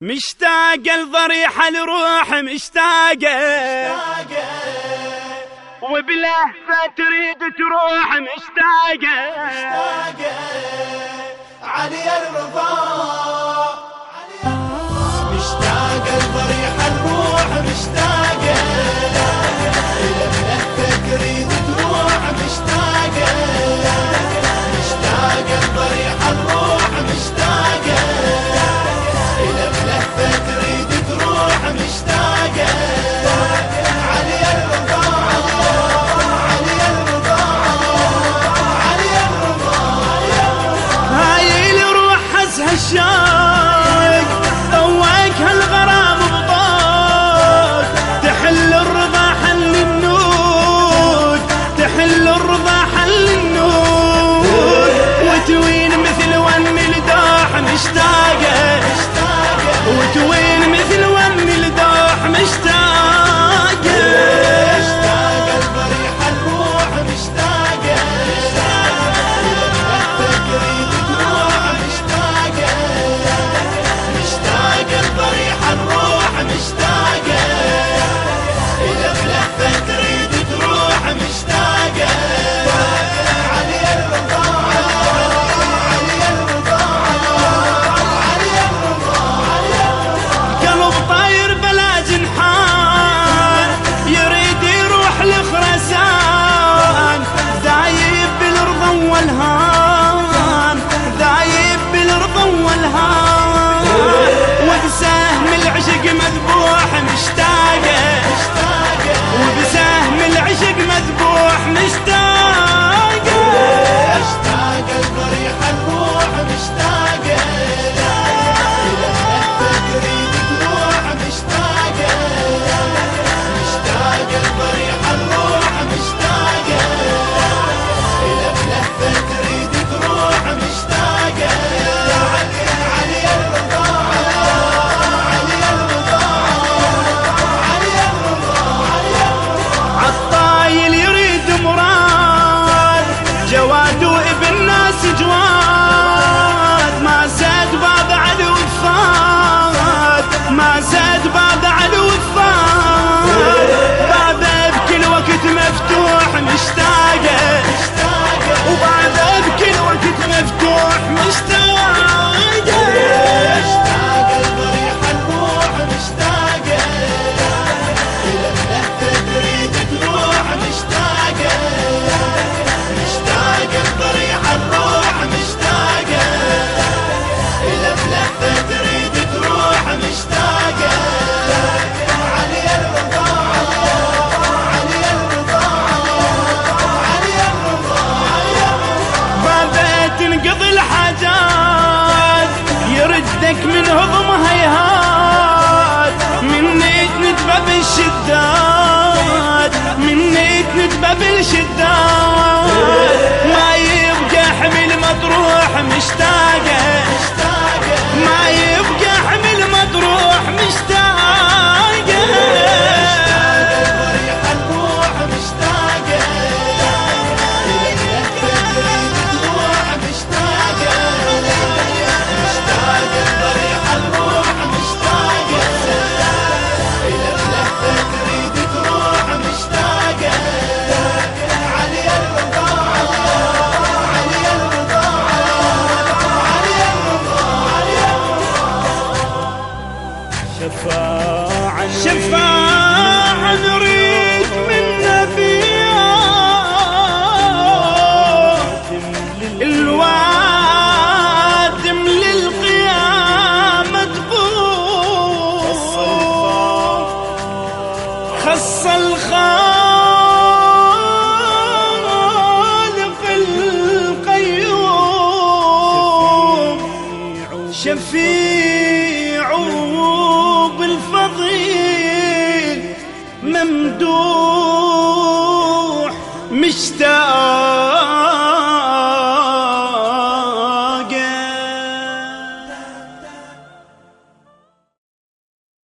مشتاق الضريحة الروح مشتاق وبلهفه تريد تروح مشتاق علي الرضا. stop هضم شفاعة نريد منه في الوادم للقيامة تقوم خص الخالق القيوم. شفيعه وبالفضيل ممدود